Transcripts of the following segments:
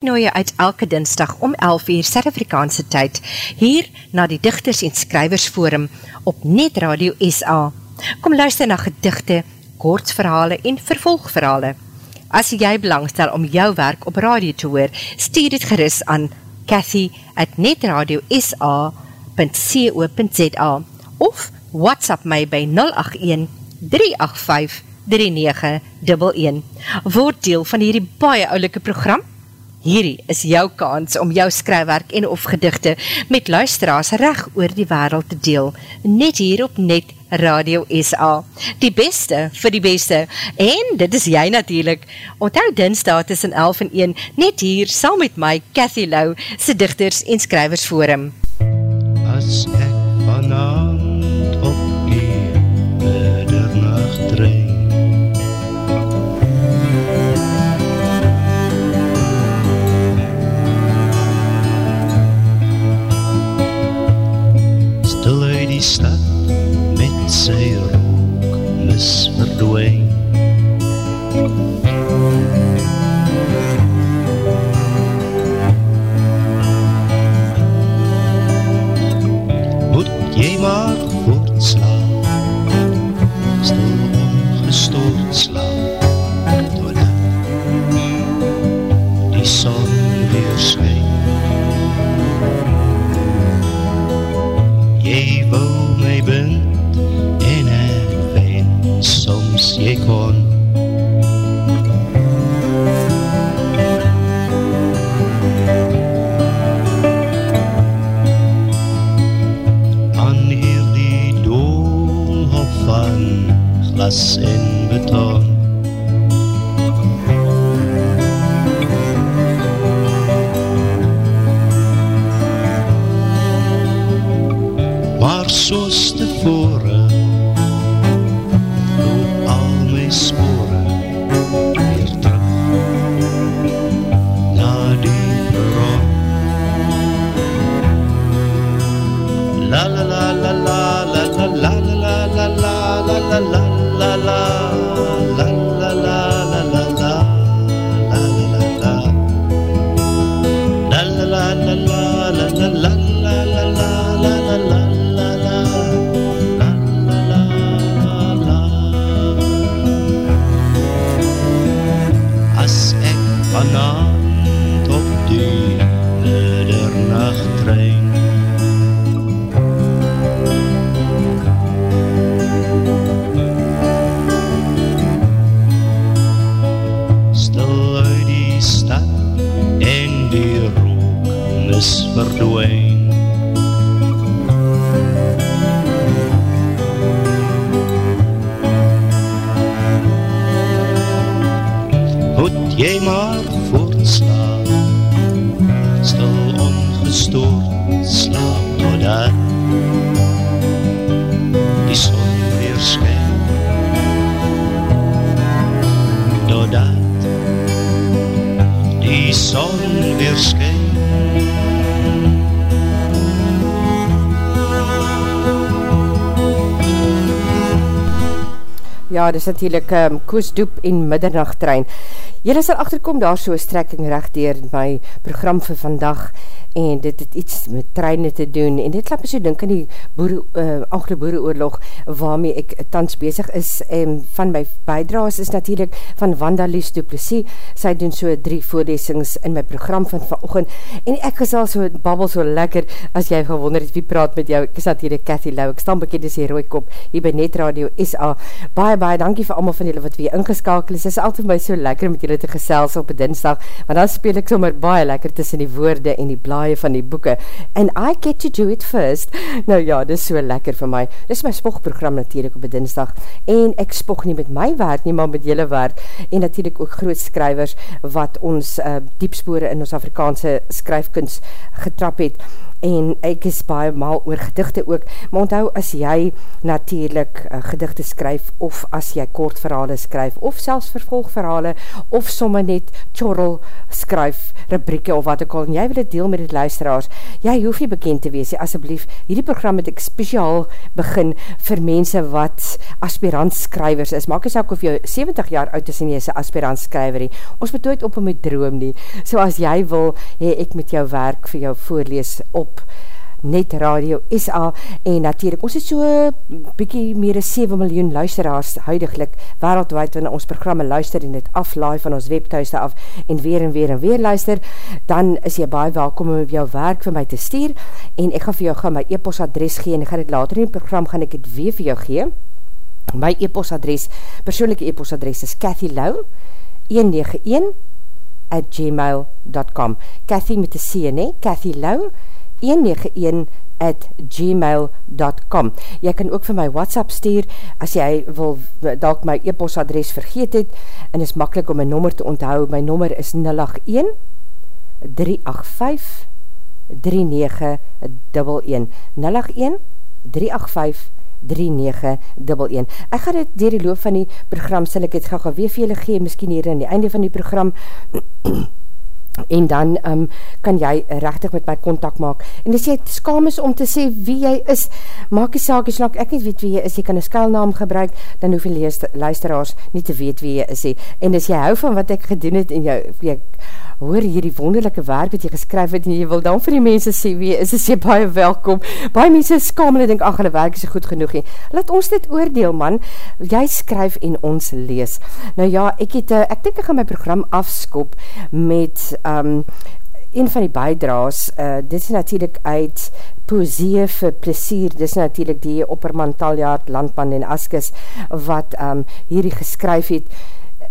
nooi uit elke dinsdag om 11 uur Suid-Afrikaanse tyd hier na die Digters en Skrywers Forum op Net Radio SA. Kom luister na gedigte, kortverhale en vervolgverhale. As jy belangstel om jou werk op radio te hoor, stuur dit gerus aan Cathy at netradiosa.co.za of WhatsApp my by 081 385 3911. Word deel van hierdie baie oulike program Hierdie is jou kans om jou skrywerk en of gedigte met luisteraars reg oor die wereld te deel, net hier op Net Radio SA. Die beste vir die beste, en dit is jy natuurlijk. Onthou dinsdag tussen 11 en 1, net hier, saam met my, Cathy Lau, sy dichters en skrywers forum. As ek die stad met sy rook mis verdwijn. Moet jy maar voortslaan, upon. glas in beton. Maar zoals tevoren. Dis natuurlijk um, Koos Doep en Middernachttrein. Julle sal achterkom daar so'n strekking recht dier my program vir vandag en dit het iets met treine te doen en dit laat my so dink aan die boere, uh, Anglo Boereoorlog waarmee ek tans bezig is en van my bijdraas is natuurlijk van Wanda Lies Duplessis sy doen so drie voorlesings in my program van vanochtend. En ek gesal so babbel so lekker as jy gewonder het wie praat met jou, ek is natuurlijk Cathy Lau, ek staan bekend as die rooikop hier by Net Radio SA, baie baie dankie vir allemaal van julle wat weer ingeskakel is, is altyd my so lekker met julle te gesels op dinsdag, want dan speel ek sommer baie lekker tussen die woorde en die blaaie van die boeke, and I get to do it first. Nou ja, dit is so lekker vir my. Dit is my spogprogram natuurlijk op dinsdag, en ek spog nie met my werk nie, maar met julle werk, en natuurlijk ook groot skrywers, wat ons uh, diepspore in ons Afrikaanse skryfkunst getrap het, en ek is baie maal oor gedigte ook, maar onthou as jy natuurlijk uh, gedigte skryf, of as jy kort verhale skryf, of selfs vervolgverhale, of somme net chorrel skryf, rubrieke of wat ook al, en jy wil het deel met die luisteraars, jy hoef nie bekend te wees, asjeblief, hierdie program het ek speciaal begin vir mense wat aspirant skrywers is, maak is ook of jy 70 jaar oud is en jy is een aspirant skryver, ons moet nooit op om met droom nie, so as jy wil, he, ek met jou werk vir jou voorlees op Net Radio SA en natuurlijk, ons het so bykie meer as 7 miljoen luisteraars huidiglik wereldwijd wanneer ons programme luister en het aflaai van ons webthuiste af en weer en weer en weer luister, dan is jy baie welkom om jou werk vir my te stuur en ek gaan vir jou gaan my e-post adres gee en ek gaan het later in die program gaan ek het weer vir jou gee. My e-post adres, persoonlijke e-post adres is Cathy Lau 191 at gmail.com Cathy met die C, ne? Cathy Lau 191 at gmail.com Jy kan ook vir my WhatsApp stuur as jy wil dalk my e-post adres vergeet het en is makkelijk om my nommer te onthou. My nommer is 081 385 3911 081 385 3911. Ek gaan dit dier die loop van die program, sal ek het gauw gauw weer vir julle gee, miskien hier in die einde van die program, en dan um, kan jy rechtig met my contact maak. En as jy skam is om te sê wie jy is, maak die saak, as ek nie weet wie jy is, jy kan een skuilnaam gebruik, dan hoef jy luisteraars nie te weet wie jy is. En as jy hou van wat ek gedoen het, en jy, jy hoor hierdie wonderlijke werk wat jy geskryf het, en jy wil dan vir die mense sê wie is, is jy baie welkom. Baie mense is skam, en denk, ach, hulle werk is goed genoeg. He. Laat ons dit oordeel, man. Jy skryf en ons lees. Nou ja, ek het, uh, ek denk ek gaan my program afskop met um, een van die bijdraas, uh, dit is natuurlijk uit Poesie vir Plesier, dit is natuurlijk die opperman Taljaard, Landman en Askes, wat um, hierdie geskryf het,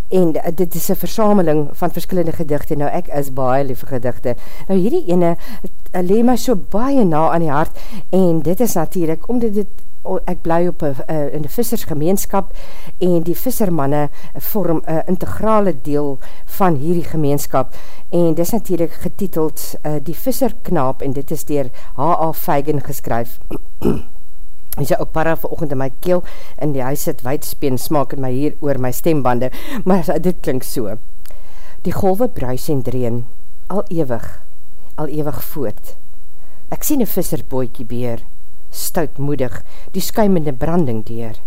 en uh, dit is een versameling van verskillende gedichte, nou ek is baie lieve gedichte, nou hierdie ene, uh, leem my so baie na aan die hart, en dit is natuurlijk, omdat dit ek bly op a, in die vissersgemeenskap. En die vissermanne vorm een integrale deel van hierdie gemeenskap. En dit is natuurlijk getiteld uh, Die Visserknaap. En dit is dier H.A. Feigen geskryf en sy ook para verochend in my keel en die huis het weidspeen smaak in my hier oor my stembande maar dit klink so Die golwe bruis en dreen al ewig, al ewig voort Ek sien een visserboekie beer stoutmoedig die skuimende branding deur.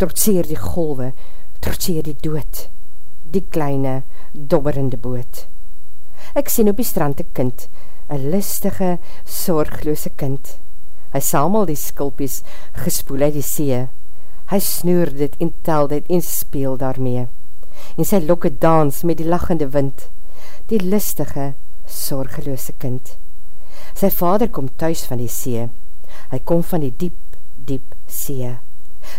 Trotseer die golwe, trotseer die dood, die kleine, dobberende boot. Ek sien op die strand een kind, een listige, sorgloose kind. Hy samel die skulpies, gespoel uit die see. Hy snoer dit en tel dit en speel daarmee. En sy lokke dans met die lachende wind, die listige, sorgeloose kind. Sy vader kom thuis van die see, Hy kom van die diep, diep see.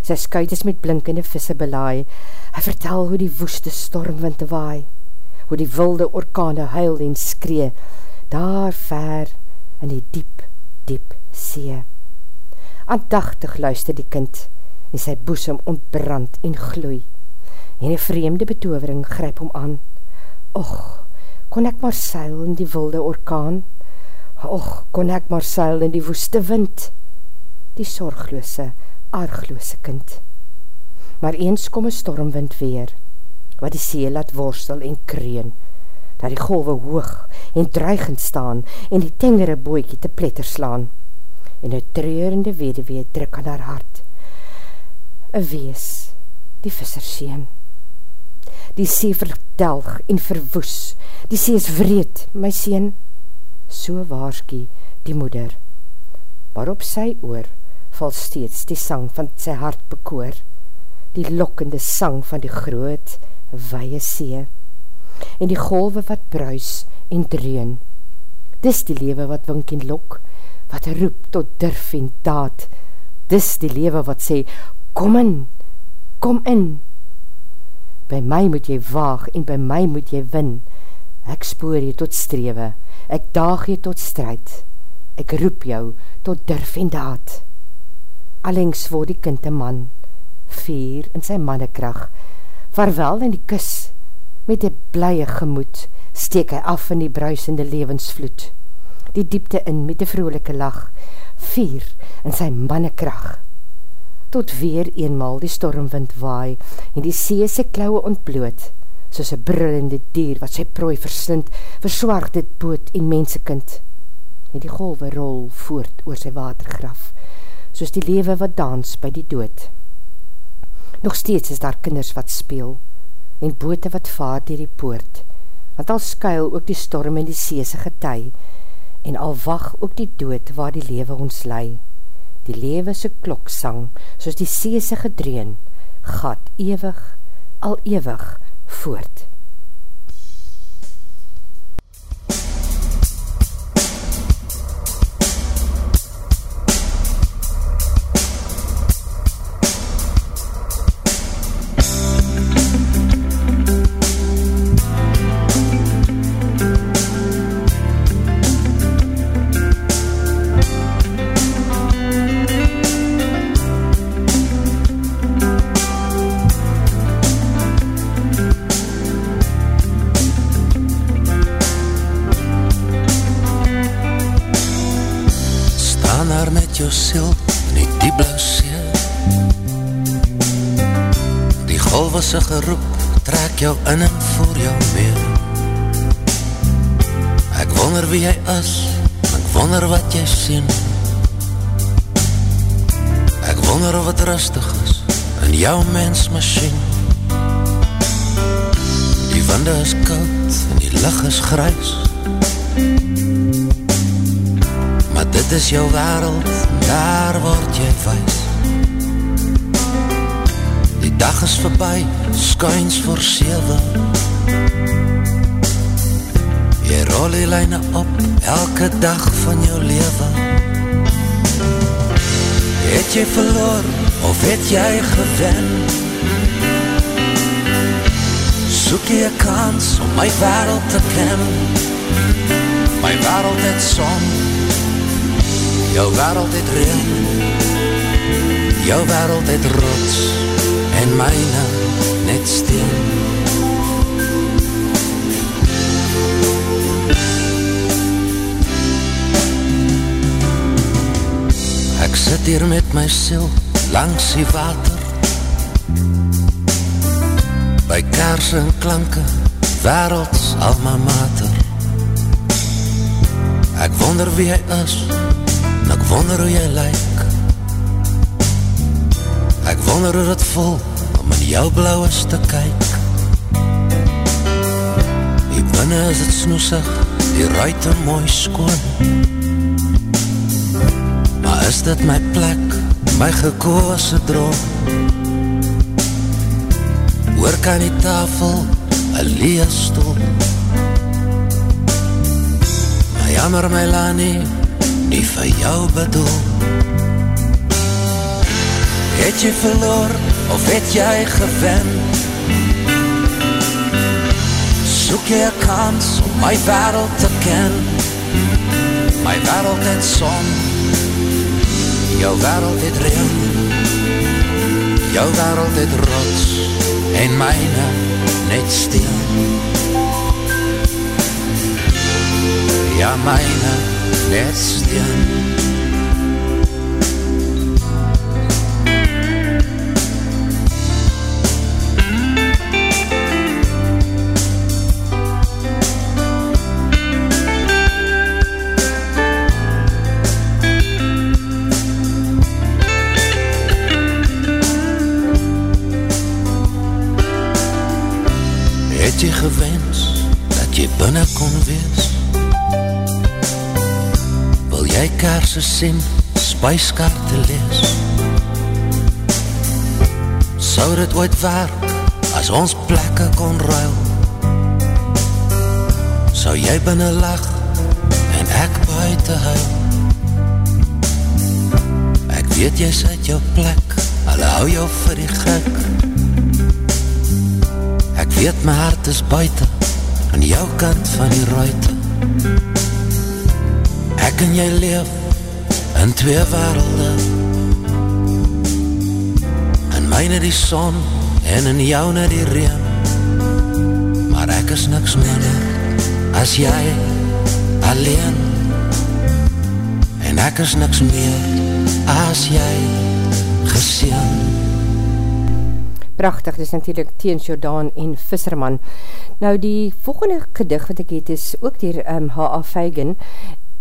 Sy skuit is met blinkende visse belaai. Hy vertel hoe die woeste stormwind waai, hoe die wilde orkane huil en skree, daar ver in die diep, diep see. Aandachtig luister die kind, en sy boesem ontbrand en gloei, en die vreemde betovering gryp om aan. Och, kon ek maar seil in die wilde orkaan? Och, kon ek maar seil in die woeste wind? die sorgloose, argloose kind. Maar eens kom een stormwind weer, wat die see laat worstel en kreun, dat die golwe hoog en dreigend staan en die tengere boekie te pletter slaan, en een treurende wedewee druk aan haar hart. Een wees, die visserseen. Die see verdelg en verwoes, die see is vreed, my seen, so waarskie die moeder, waarop sy oor val steeds die sang van sy hart bekoor, die lokkende sang van die groot, weie see, en die golwe wat bruis en dreun. Dis die lewe wat wink en lok, wat roep tot durf en daad. Dis die lewe wat sê, kom in, kom in. By my moet jy waag en by my moet jy win. Ek spoor jy tot strewe, ek daag jy tot strijd. Ek roep jou tot durf en daad. Allings word die kind een man, vier in sy mannekrag, vaarwel in die kus, met die blye gemoed, steek hy af in die bruisende levensvloed. die diepte in met 'n vrolike lag, vuur in sy mannekrag. Tot weer eenmaal die stormwind waai en die see se kloue ontbloot, soos 'n brullende dier wat sy prooi verslind, verswart dit boot en mensekind. En die golwe rol voort oor sy watergraf, soos die lewe wat dans by die dood. Nog steeds is daar kinders wat speel en bote wat vaar deur die poort want al skuil ook die storm en die seese gety, en al wag ook die dood waar die lewe ons lei. Die lewe se kloksang, soos die seese gedreun, gat ewig, al ewig voort. Is jou wereld Daar word jy wijs. Dag is voorbij, skuins voor sewe Jy rol die lijne op, elke dag van jou leven. Het jy verloor, of het jy gewen? Soek jy een kans om my wereld te ken My wereld het son Jou wereld het reen Jou wereld het rots. En myne net steen. Ek sit hier met my siel langs die water. By kaars en klanke, werelds alma mater Ek wonder wie hy is, wonder hoe jy lyk. Ek wonder hoe het voel om in jou blauwe te kyk. Die binnen is het snoesig, die ruite mooi skoon. Maar is dit my plek, my gekoose droom? Hoor kan die tafel, een leestoel Maar jammer my Lani, nie vir jou bedoel Het jy verloor of het jy gewen? Soek jy een kans om my wereld te ken? My wereld het son, jou wereld het reen, jou wereld het rots en myne net steen. Ja, myne net steen. binnen kon wees Jy kaarse sien, spijskaarte lees. Sou dit ooit werk, as ons plekke kon ruil? Sou jy binnen lag, en ek buiten huil? Ek weet jy sêt jou plek, hulle hou jou vir die gek. Ek weet my hart is buiten aan jou kant van die ruite Ek en jy leef in twee werelde In myne die son en in jou na die reen Maar ek is niks minder as jy alleen En ek is niks meer as jy geseen Prachtig, dit is natuurlijk Teens Jordaan en Visserman. Nou die volgende gedig wat ek het is ook dier um, H.A. Feigen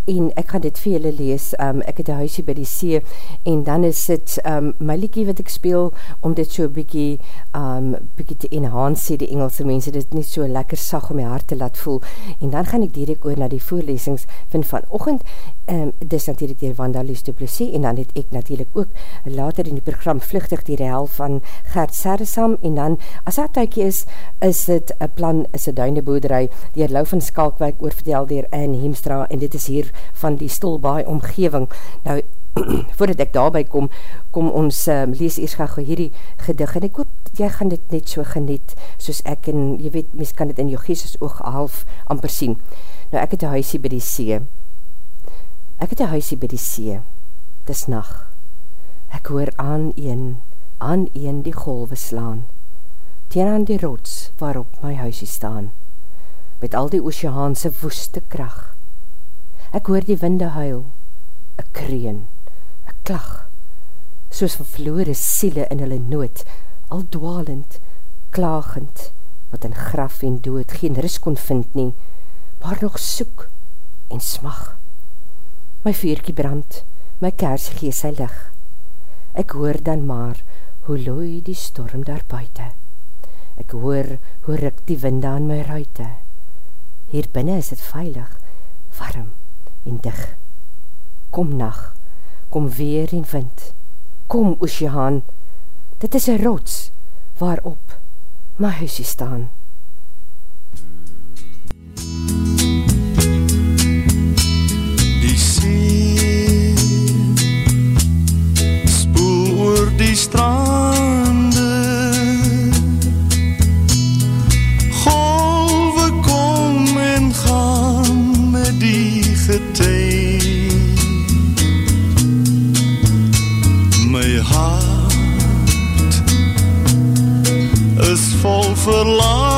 en ek gaan dit vir julle lees, um, ek het een huisie by die see, en dan is dit um, my liekie wat ek speel, om dit so bykie, um, bykie te enhance, sê die Engelse mense, dit nie so lekker sag om my hart te laat voel, en dan gaan ek direct oor na die voorlesings van vanochtend, um, dis natuurlijk dier Wanda Lies Duplessis, en dan het ek natuurlijk ook later in die program vluchtig die real van Gert Saresam, en dan, as dat tuikie is, is dit een plan, is een duineboerderij, die Lau van Skalkwijk oorvertel dier Anne Heemstra, en dit is hier van die stilbaai omgeving. Nou, voordat ek daarby kom, kom ons um, lees eers graag hierdie gedig, en ek hoop, jy gaan dit net so geniet, soos ek, en jy weet, mys kan dit in jou geestes oog half amper sien. Nou, ek het een huisie by die see. Ek het een huisie by die see. Dis nacht. Ek hoor aan een, aan een die golwe slaan, teen aan die rots waarop my huisie staan, met al die oceaanse woeste kracht, Ek hoor die winde huil, ek kreun, ek klag, soos van verloore siele in hulle nood, al dwalend, klagend, wat in graf en dood geen ris kon vind nie, maar nog soek en smag. My veerkie brand, my kers gee sy lig. Ek hoor dan maar hoe looi die storm daar buiten. Ek hoor hoe rik die winde aan my ruite. Hier binnen is het veilig, warm, en dig. Kom nacht, kom weer en wind, kom oceaan, dit is een rots waarop my huisie staan. Die see spoel oor die strande vol verlange.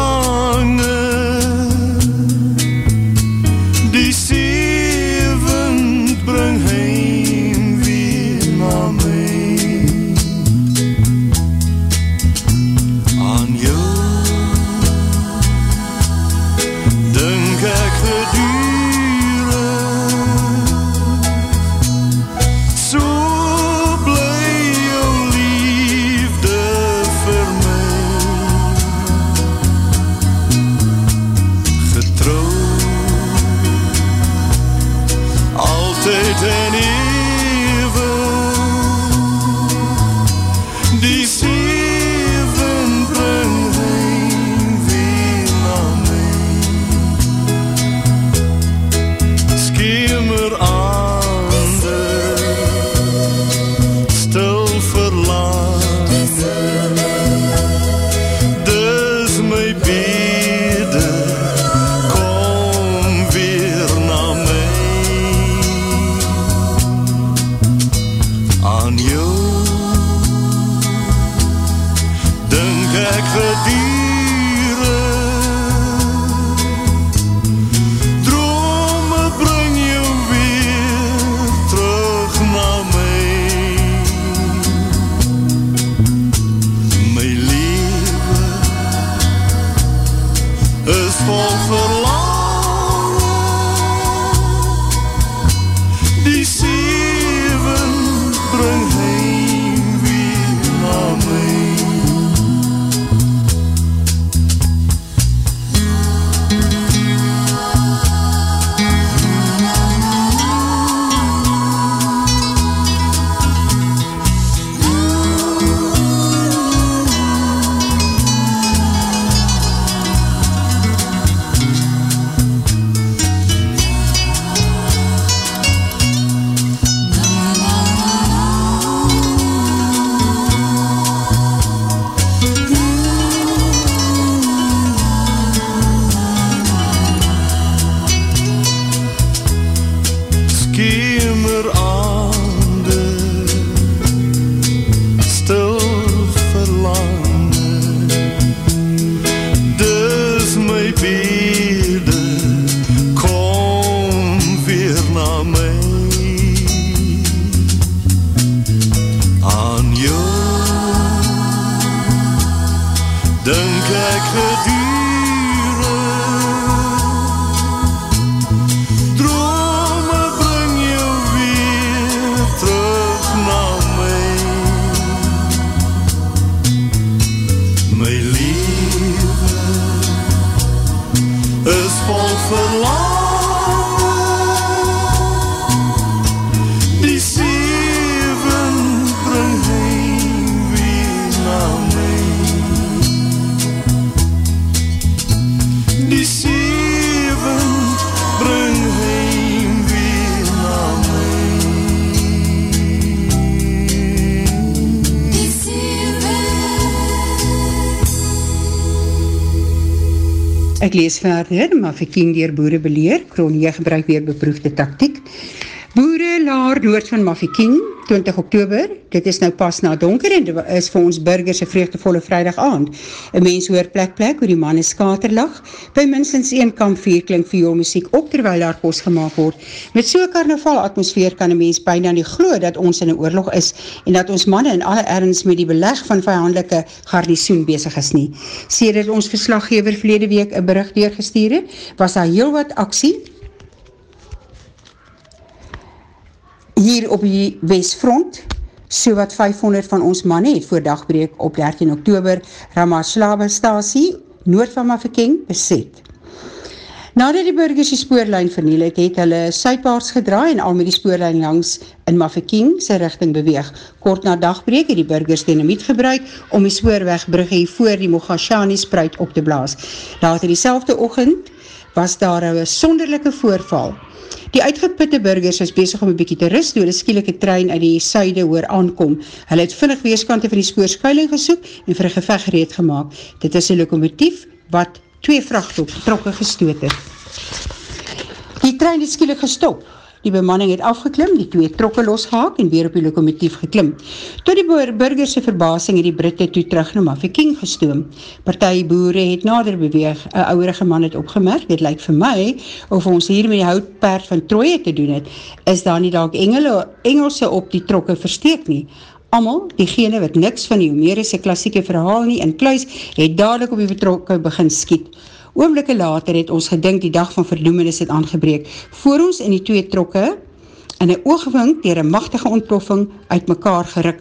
Verder, maar vir 10 dier boere beleer, Kronie gebruik weer beproefde taktiek. Boere laar noord van Mafeking, 20 oktober, dit is nou pas na donker en dit is vir ons burgers een vreugdevolle vrijdag aand. Een mens hoor plek plek hoe die manne skaterlag, by minstens een kampvuur klink viool muziek op terwijl daar kos gemaakt word. Met so'n carnaval atmosfeer kan een mens bijna nie glo dat ons in een oorlog is en dat ons manne in alle ergens met die beleg van vijandelike garnisoen bezig is nie. Sedert ons verslaggever verlede week een bericht deurgestuur het, was daar heel wat aksie hier op die Westfront, so wat 500 van ons manne het voor dagbreek op 13 oktober Ramaslawe stasie, noord van Mafeking, beset. Nadat die burgers die spoorlijn verniel het, het hulle suidwaarts gedraai en al met die spoorlijn langs in Mafeking sy richting beweeg. Kort na dagbreek het die burgers dynamiet gebruik om die spoorwegbrugge voor die Mogashani spruit op te blaas. Later die selfde ochend was daar een sonderlijke voorval Die uitgeputte burgers is bezig om een bykie te rust door een skielike trein uit die suide hoor aankom. Hulle het vinnig weerskante van die spoorskuiling gesoek en vir een geveg gereed gemaakt. Dit is een lokomotief wat twee vrachttrokke gestoot het. Die trein het skielik gestop. Die bemanning het afgeklim, die twee trokke losgehaak en weer op die lokomotief geklim. Tot die burgerse verbasing het die Britte toe terug na Mafeking gestoom. Partij boere het nader beweeg, een ouderige man het opgemerk, dit lyk vir my, of ons hier met die houtpaard van Troje te doen het, is daar nie dalk engele, Engelse op die trokke versteek nie. Amal, diegene wat niks van die Homerische klassieke verhaal nie in kluis, het dadelijk op die betrokke begin skiet. Oomblikke later het ons gedink die dag van verdoemenis het aangebreek, voor ons in die twee trokke, in een oogwink dier een machtige ontploffing uit mekaar geruk.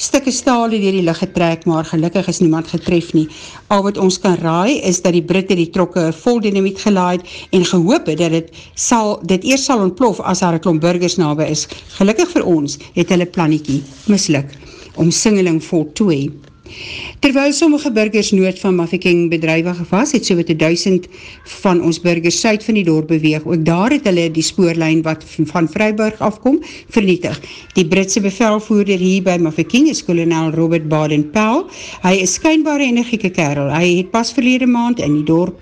Stikke staal het dier die licht getrek, maar gelukkig is niemand getref nie. Al wat ons kan raai is dat die Britte die trokke vol dynamiet gelaaid en gehoop het dat het sal, dit eerst sal ontplof as haar klomp burgers nabe is. Gelukkig vir ons het hulle planiekie misluk om singeling voltooi. Terwyl sommige burgers noord van Mafeking bedrijwig was, het so wat duisend van ons burgers suid van die dorp beweeg. Ook daar het hulle die spoorlijn wat van Vryburg afkom, vernietig. Die Britse bevelvoerder hier by Mafeking is kolonel Robert Baden-Powell. Hy is skynbare energieke kerel. Hy het pas verlede maand in die dorp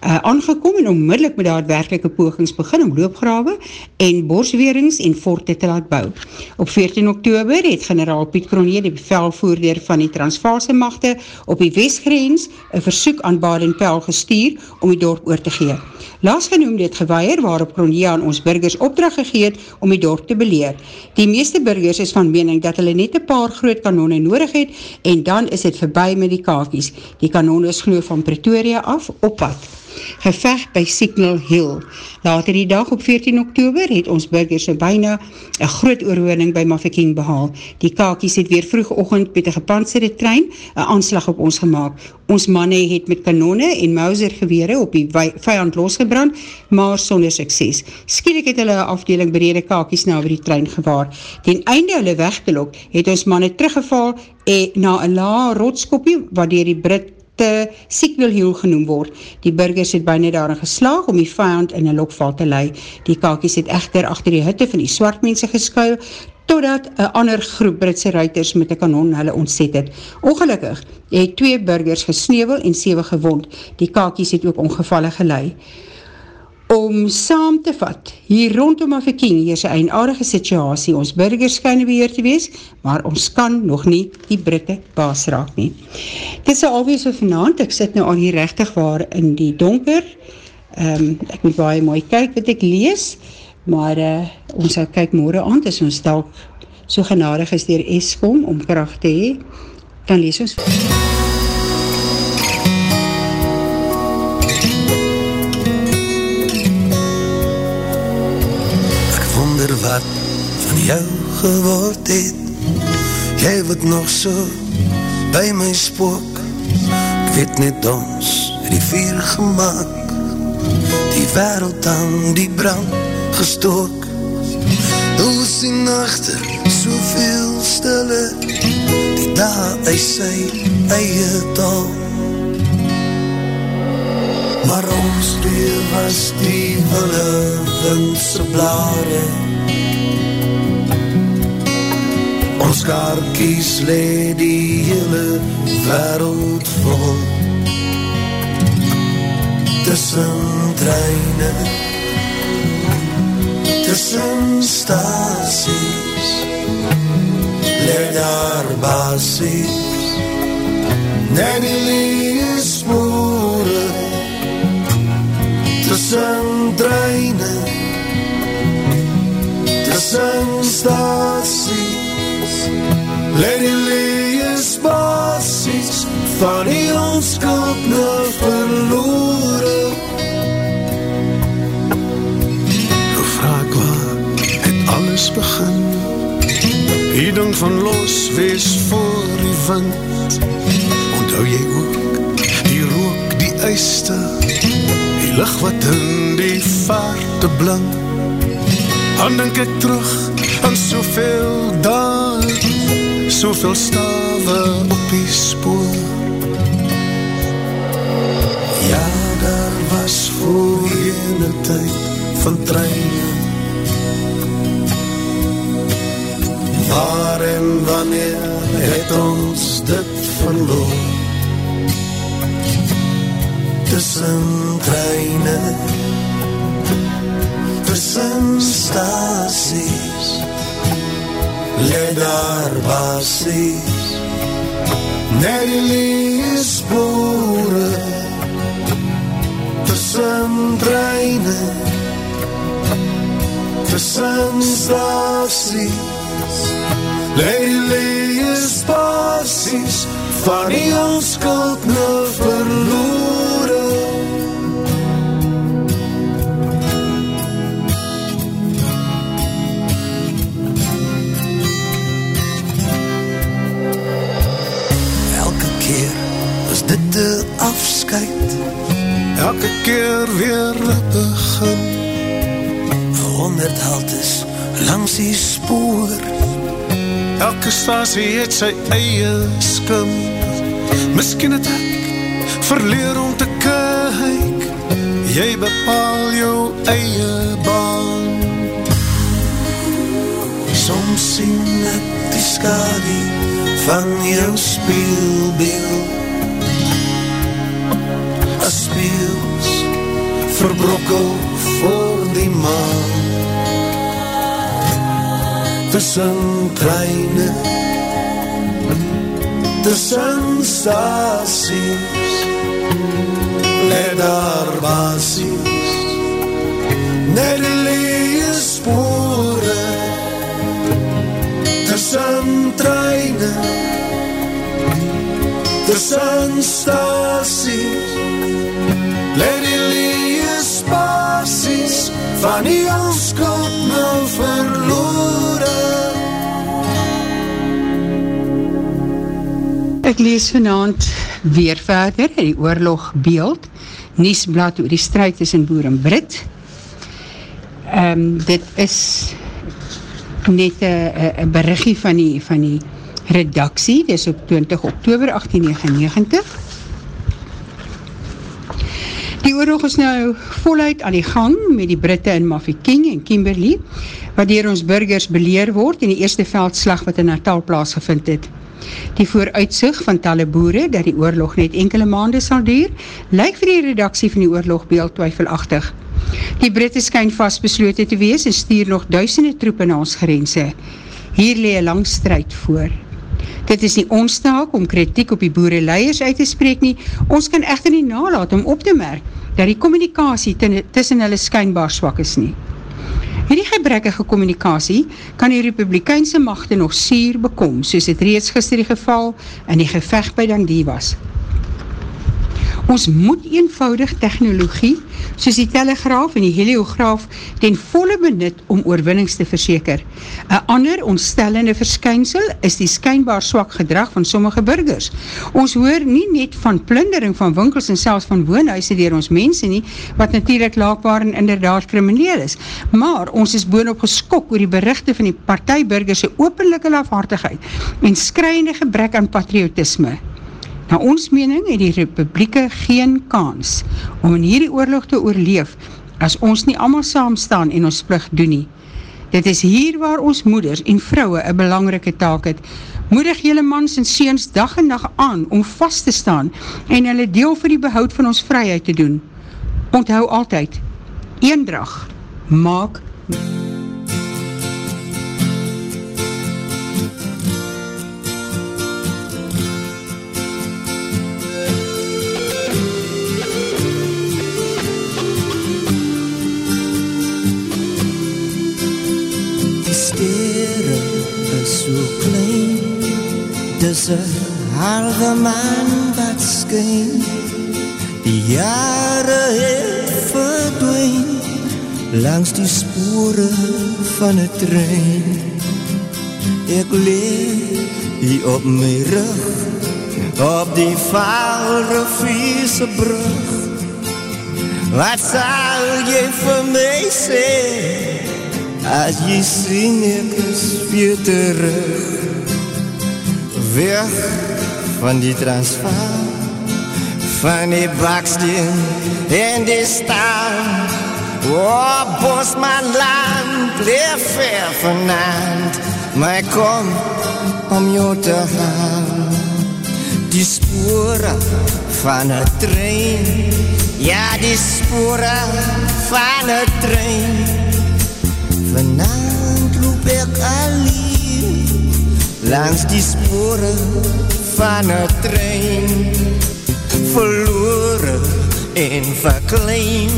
uh, aangekom en onmiddellik met daadwerkelike pogings begin om loopgrawe en borswerings en forte te laat bou. Op 14 oktober het generaal Piet Kronje, die bevelvoerder van die Transvaalse machte op die westgrens, een versoek aan Baden-Pel gestuur om die dorp oor te gee. Laas genoem dit gewaier waarop Kronje aan ons burgers opdracht gegeet om die dorp te beleer. Die meeste burgers is van mening dat hulle net een paar groot kanone nodig het en dan is het voorbij met die kakies. Die kanone is geloof van Pretoria af op pad gevecht by Signal Hill. Later die dag op 14 oktober het ons burgers so byna een groot oorwinning by Mafeking behaal. Die kakies het weer vroeg ochend met een gepantserde trein een aanslag op ons gemaakt. Ons manne het met kanone en mauser gewere op die vijand losgebrand, maar sonder sukses. Skielik het hulle afdeling berede kakies na over die trein gewaar. Ten einde hulle weg te lok, het ons manne teruggeval en na een laa rotskopie, wat dier die Brit te Signal Hill genoem word. Die burgers het bijna daarin geslaag om die vijand in een lokval te lei. Die kakies het echter achter die hutte van die swartmense geskuil, totdat een ander groep Britse ruiters met een kanon hulle ontzet het. Ongelukkig het twee burgers gesneeuwel en sewe gewond. Die kakies het ook ongevallen gelei om saam te vat, hier rondom Afeking, hier is een einaardige situasie, ons burgers kan beheer te wees, maar ons kan nog nie die Britte baas raak nie. Dit is alwees so vanavond, ek sit nou al hier rechtig waar in die donker, um, ek moet baie mooi kyk wat ek lees, maar uh, ons sal kyk morgen aan, as ons dalk so genadig is dier Eskom om kracht te hee, dan lees ons. Jou geword het. Jy wat nog so by my spook. Ek weet net ons die vier gemaakt Die wereld aan die brand gestook. Hoe die nachter soveel stille? Die daar uit sy eie taal. Maar ons twee was die wille windse blare Ons kaarkies le die hele wereld vol. Tussen treine Tussen staties Le daar basis Net die lie spore tussen treine tussen staties let die leie spaties van die onskap na verloore nou vraag waar het alles begin? Die ding van los wees voor die wind. Onthou jy ook die rook die eiste die licht wat in die vaarte blink. Dan denk ek terug aan soveel daar soveel stave op die spoor. Ja daar was voorheen tyd van treine. Waar en wanneer het ons dit verloor? Tussen treine tussen staties let daar basis net die lie spore tussen treine tussen staties let die lie spaties van die onskuld na verloore afskuit Elke keer weer begin. Honderd haltes langs die spoor. Elke stasie het sy eie skim Misschien het ek verleer om te kyk. Jy bepaal jou eie baan. Soms sien ek die skadie van jou spielbeeld speels verbrokkel voor die maan. Tussen treine tussen staties let daar basis net die lee spore tussen treine tussen staties van die onskap nou verloore. Ek lees vanavond weer verder in die oorlog beeld, Niesblad oor die strijd tussen Boer en Brit. Um, dit is net een berichtje van die, van die redaksie, dit is op 20 oktober 1899. Die oorlog is nou voluit aan die gang met die Britte in Mafeking en Kimberley, wat dier ons burgers beleer word in die eerste veldslag wat in Natal plaasgevind het. Die vooruitzicht van talle boere dat die oorlog net enkele maande sal duur, lyk vir die redaksie van die oorlog beeld twyfelachtig. Die Britte skyn vastbesloten te wees en stuur nog duisende troepen na ons grense. Hier lee lang strijd voor. Dit is nie ons taak om kritiek op die boereleiers uit te spreek nie, ons kan echter nie nalaat om op te merk dat die communicatie tussen hulle skynbaar swak is nie. Hierdie gebrekkige communicatie kan die republikeinse machte nog sier bekom, soos het reeds gister die geval in die gevecht by Dundee was. Ons moet eenvoudig technologie, soos die telegraaf en die heliograaf, ten volle benut om oorwinnings te verseker. Een ander ontstellende verskynsel is die skynbaar swak gedrag van sommige burgers. Ons hoor nie net van plundering van winkels en selfs van woonhuise dier ons mense nie, wat natuurlijk laakbaar en inderdaad krimineel is. Maar ons is boonop geskok oor die berichte van die partijburgerse openlijke lafhartigheid en skryende gebrek aan patriotisme. Na ons mening het die republieke geen kans om in hierdie oorlog te oorleef as ons nie allemaal saamstaan en ons plug doen nie. Dit is hier waar ons moeders en vrouwe een belangrike taak het. Moedig jylle mans en seens dag en dag aan om vast te staan en hulle deel vir die behoud van ons vryheid te doen. Onthou altyd, eendrag, maak Dis een halve man wat skyn Die jare het verdwijn Langs die spore van het trein. Ek leef hier op my rug Op die valre vieze brug. Wat sal jy vir my sê As jy sien ek is weer terug Weg van die transvaal Van die baksteen en die staal. Oh, Bosman land, leef ver vanavond Maar kom om jou te haal. Die spore van een trein. Ja, die spore van een trein. Vanavond loop ek alleen Langs die spore van een trein Verloren en verklein.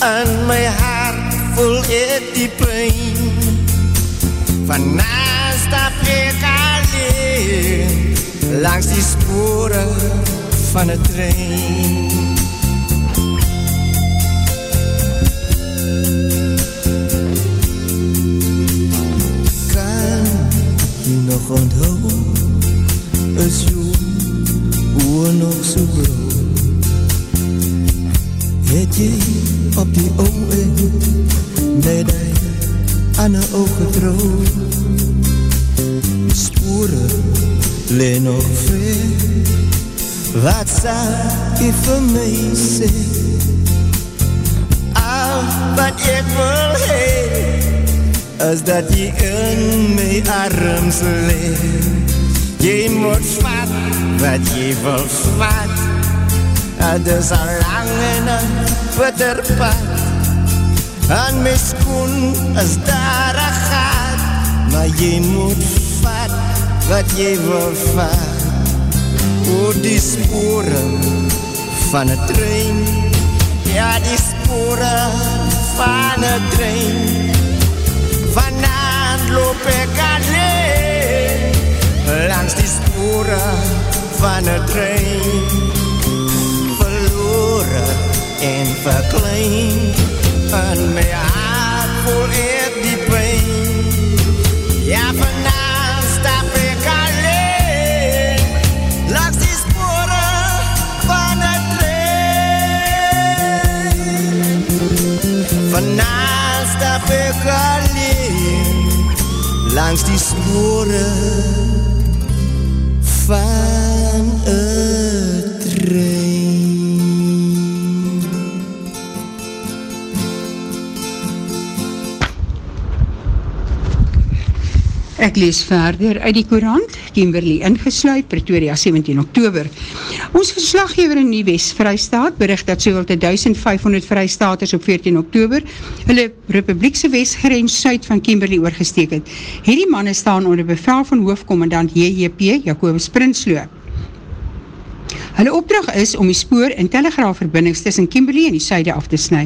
In my hart voel ek die pijn. Vanavond stap ek alleen Langs die spore van een trein nog onthou Is jou oor nog so blauw Het jy op die ouwe Met hy aan een oog getrouw Spore le nog ver. Wat sal jy vir my sê Al wat ek wil hee is dat jy in my arms leef. Jy moet vat wat jy wil vat. Het is al lang en een bitter pad. En my skoen is daar een gat. Maar jy moet vat wat jy wil vat. O die spore van een trein. Ja die spore van een trein loop ek alleen. Langs die spore van een trein. Verloren en verklein. En my hart voel ek die pijn. Ja vanavond stap ek alleen. Langs die spore van een trein. Vanavond stap ek alleen langs die spore van trein. Ek lees verder uit die Korant, Kimberley ingesluid, Pretoria 17 Oktober. Ons verslaggever in die West-Vrystaat bericht dat sowel te 1500 Vrystaters op 14 Oktober hulle Republiekse Westgrens Suid van Kimberley oorgesteek het. Hierdie manne staan onder bevel van hoofdkommandant JJP, Jacobus Prinsloo. Hulle opdracht is om die spoor en telegraafverbindings tussen Kimberley en die suide af te snu.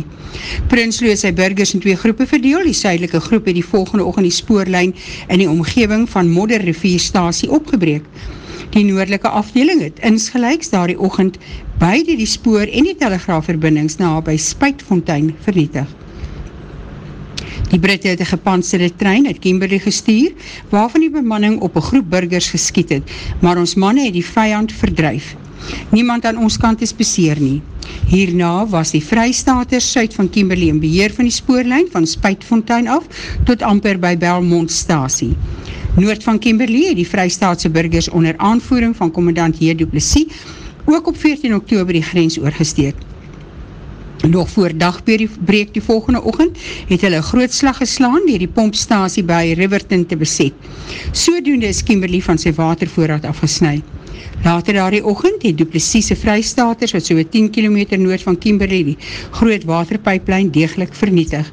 Prinsloo sy burgers in twee groepe verdeel, die suidelike groep het die volgende oog in die spoorlijn in die omgeving van Modder rivierstasie opgebreek. Die noordelike afdeling het insgelijks daar die ochend beide die spoor en die telegraafverbindings na by Spuitfontein vernietig. Die Britte het een gepantserde trein uit Kimberley gestuur, waarvan die bemanning op een groep burgers geskiet het, maar ons manne het die vijand verdrijf. Niemand aan ons kant is beseer nie. Hierna was die vrystaters suid van Kimberley in beheer van die spoorlijn van Spuitfontein af tot amper by Belmont stasie. Noord van Kimberley het die vrystaatse burgers onder aanvoering van commandant Heer Duplessis ook op 14 oktober die grens oorgesteek. Nog voor dag breek die volgende ochend het hulle groot slag geslaan dier die pompstasie by Riverton te beset. Sodoende is Kimberley van sy watervoorraad afgesnui. Later daar die ochend het duplessiese vrystaters wat so 10 km noord van Kimberley die groot waterpijplijn degelijk vernietig.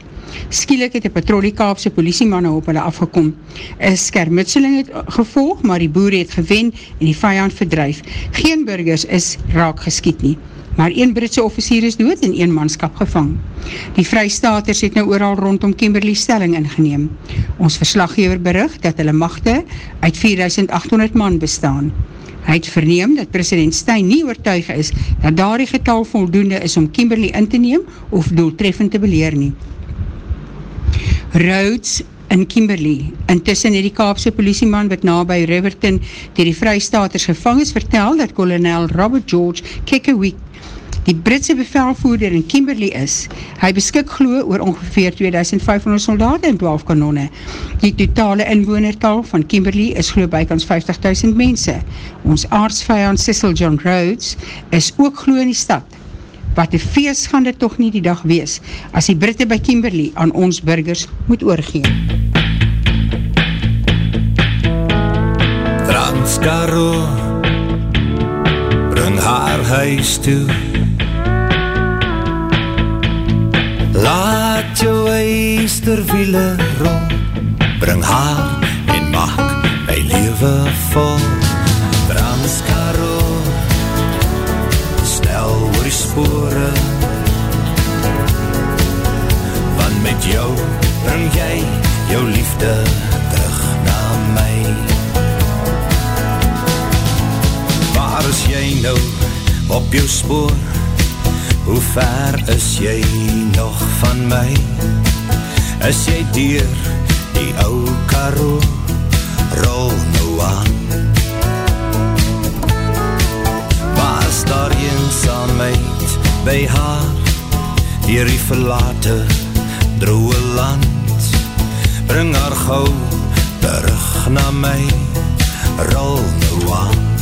Skielik het die patroliekaapse politiemanne op hulle afgekom. Een skermutseling het gevolg, maar die boer het gewen en die vijand verdrijf. Geen burgers is raak geskiet nie maar een Britse officier is dood en een manskap gevang. Die vrystaters het nou ooral rondom Kimberley stelling ingeneem. Ons verslaggever berig dat hulle machte uit 4800 man bestaan. Hy het verneem dat president Stein nie oortuig is dat daar die getal voldoende is om Kimberley in te neem of doeltreffend te beleer nie. Rhodes in Kimberley. Intussen het die Kaapse politieman wat na by Riverton die die vrystaters gevang is vertel dat kolonel Robert George Kekewik die Britse bevelvoerder in Kimberley is. Hy beskik glo oor ongeveer 2500 soldaten en 12 kanone. Die totale inwonertal van Kimberley is glo bykans 50.000 mense. Ons aardsvijand Cecil John Rhodes is ook glo in die stad. Wat die feest gaan dit toch nie die dag wees, as die Britte by Kimberley aan ons burgers moet oorgeen. Transkaro Bring haar huis toe Laat jou eisterwiele rond Bring haar en maak my leven vol Transkaro spore Want met jou bring jy jou liefde terug na my Waar is jy nou op jou spoor? Hoe ver is jy nog van my? Is jy dier die ou karo? Rol nou aan. Is daar eenzaamheid by haar? Dier die verlate droe land? Bring haar gauw terug na my. Rol nou aan.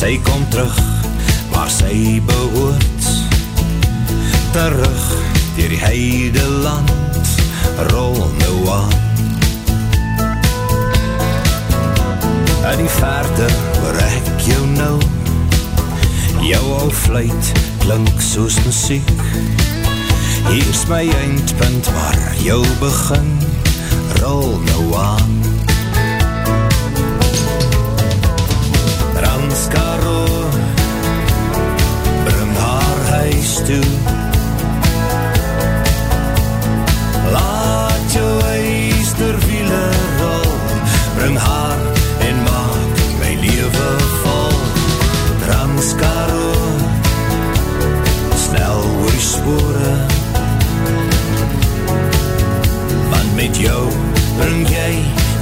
Sy kom terug waar sy behoort terug dier die heide land rol nou aan. In die verte waar ek jou nou jou al vluit klink soos muziek hier is my eindpunt waar jou begin rol nou aan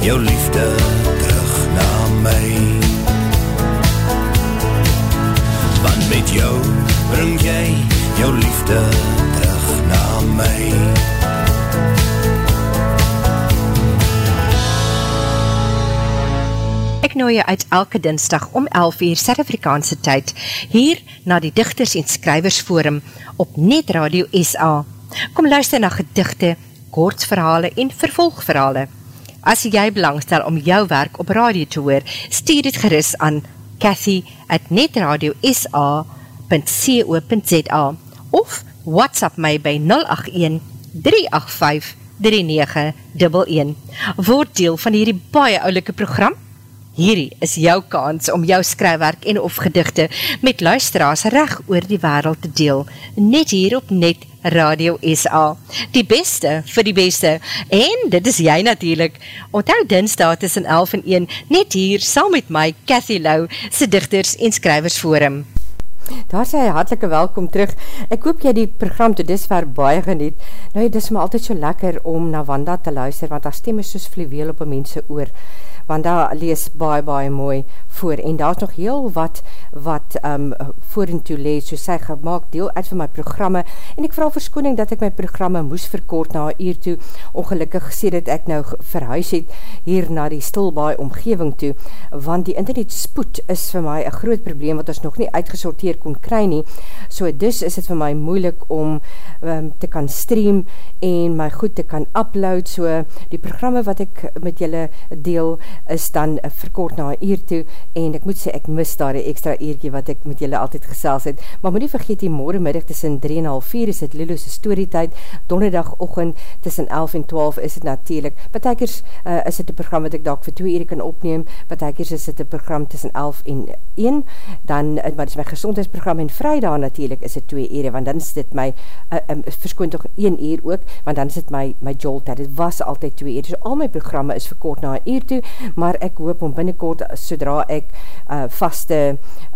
jou liefde terug na my Want met jou bring jy jou liefde terug na my Ek nooi jou uit elke dinsdag om 11 uur Suid-Afrikaanse tyd hier na die Digters en Skrywersforum op Net Radio SA. Kom luister na gedigte, kortverhale en vervolgverhale. As jy belangstel om jou werk op radio te hoor, stuur dit geris aan Cathy at netradiosa.co.za of WhatsApp my by 081 385 3911. Word deel van hierdie baie oulike program. Hierdie is jou kans om jou skrywerk en of gedigte met luisteraars recht oor die wereld te deel. Net hier op Net Radio SA. Die beste vir die beste. En dit is jy natuurlijk. Onthou dinsdag tussen 11 en 1 net hier saam met my Cathy Lau se dichters en skrywers forum. Daar sê hy hartelike welkom terug. Ek hoop jy die program te disver baie geniet. Nou, dit is my altyd so lekker om na Wanda te luister, want haar stem is soos vlieweel op een mense oor want daar lees baie, baie mooi voor, en daar is nog heel wat, wat um, voor en toe lees, so sy gemaakt deel uit van my programme, en ek vooral verskoning dat ek my programme moes verkort na hier toe, ongelukkig sê dat ek nou verhuis het hier na die stilbaai omgeving toe, want die internet spoed is vir my een groot probleem, wat ons nog nie uitgesorteer kon kry nie, so dus is het vir my moeilik om um, te kan stream, en my goed te kan upload, so die programme wat ek met julle deel, is dan uh, verkort na uur toe, en ek moet sê, ek mis daar die extra uurtjie wat ek met julle altyd gesels het, maar moet nie vergeet die morgenmiddag tussen 3 en half 4 is het Lilo's storytijd, donderdag ochend tussen 11 en 12 is het natuurlijk, betekers uh, is het een program wat ek dalk vir 2 uur kan opneem, betekers is het een program tussen 11 en 1, dan, uh, maar dit is my gezondheidsprogram, en vrijdag natuurlijk is het 2 uur, want dan is dit my, uh, um, verskoon toch 1 uur ook, want dan is het my, my jolt, dit was altyd 2 uur, so al my programme is verkort na 1 uur toe, maar ek hoop om binnenkort, sodra ek uh, vaste